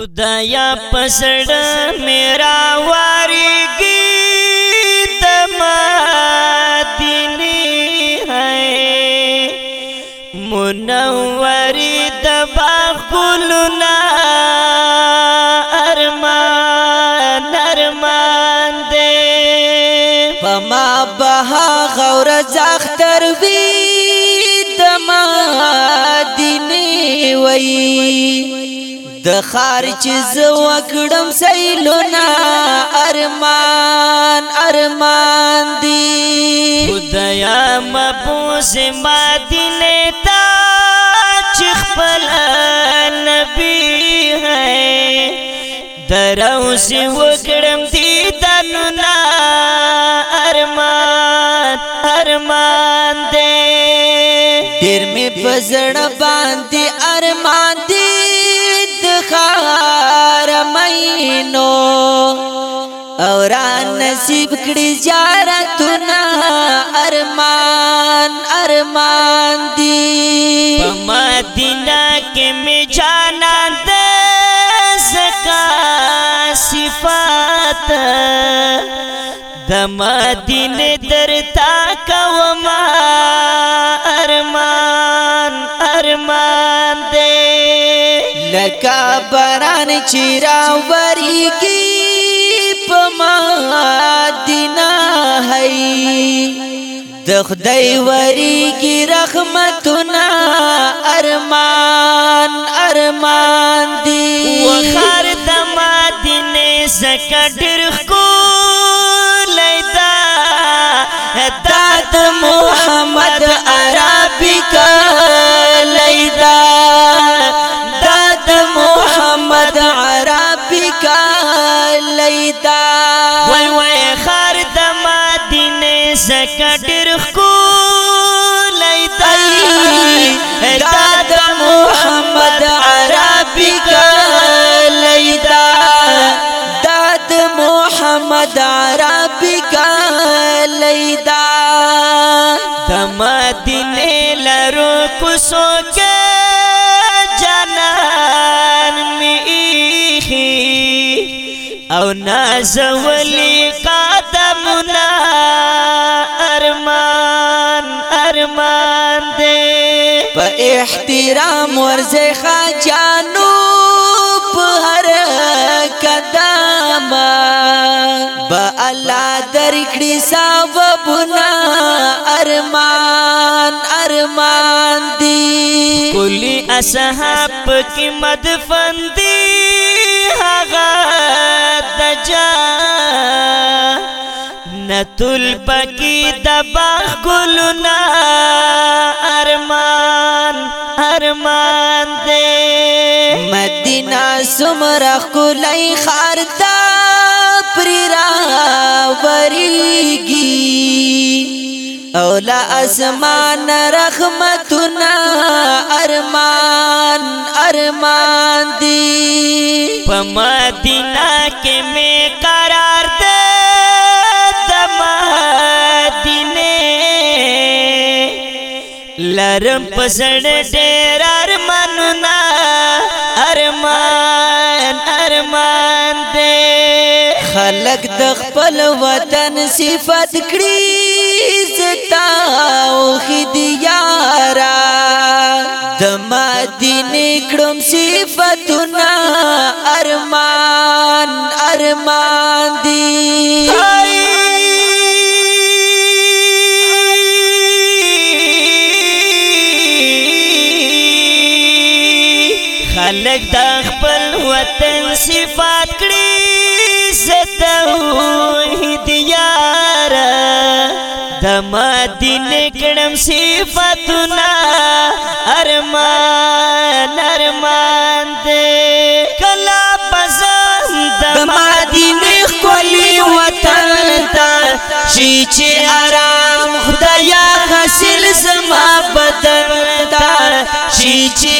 خدایا پسړ میرا وارګي تمدینی ہے منور دبا خلنا ارمان ارمان دے فما بها غور زختر وی تمدینی وی د خار چیز وکړم سیلونا ارمان ارمان دی خدایا مبوس ما دل تا چخ پل نبی ہے درو سی وکړم دی تنونا ارمان ارمان دی ډیر می پزړ باندې ارمان دی और नसीब कड़ी जारा तू ना अरमान अरमान दी मदीना के में जाना दे सिफात दम दिन दरता कमान अरमान दे लका बरान चिरा बरी की د خدای وری کی رحمتنا ارمان ارمان دی وخار د مدینه زکه ډیر زکا ډیر خول ایتای دا د محمد عربی کلیدا دا د محمد عربی کلیدا د مدینه لرو کوسو کې او نازولی قدمنا احترام ورز خانچانو پہر قدام با اللہ در اکڑی ارمان ارمان دی کلی اصحاب کی مدفن دی حغاد جان نتل پکی دبا گلنا ارمان ارمان دے مدینہ سمرا کلائی خارتا پری را وریگی اولا اسمان رحمتنا ارمان ارمان دی پا مدینہ کے میں قرار لرم پسړ ډېر ارمانونه ارمان ارمان دې خلق د خپل وطن صفات کړی زتا او خديارا د مدینه کړم صفاتونه ارمان ارمان دې لګ د خپل وطن صفات کړي زتوحید یار د مدینه کړم صفاتنا ارمان ارمان دې کلا پسند د مدینه کولی وطن تا شي چې آرام خدایا حاصل زما بدن تا شي چې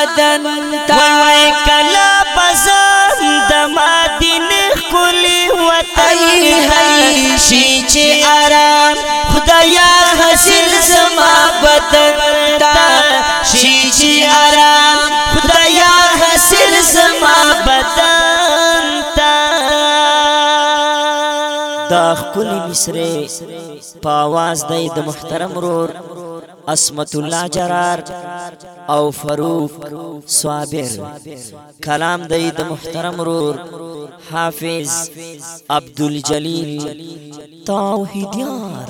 مدن وای کلا بزم د مدینه کلی وطن هی شي چې آرام خدایا حاصل زما بدن تا شي چې آرام خدایا حاصل زما بدن تا دا خپل مصر په आवाज د محترم رور اسمت الله جرار او فاروق صابر کلام دی د محترم رور حافظ عبدالجلیل توحیدیار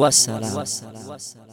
وسلام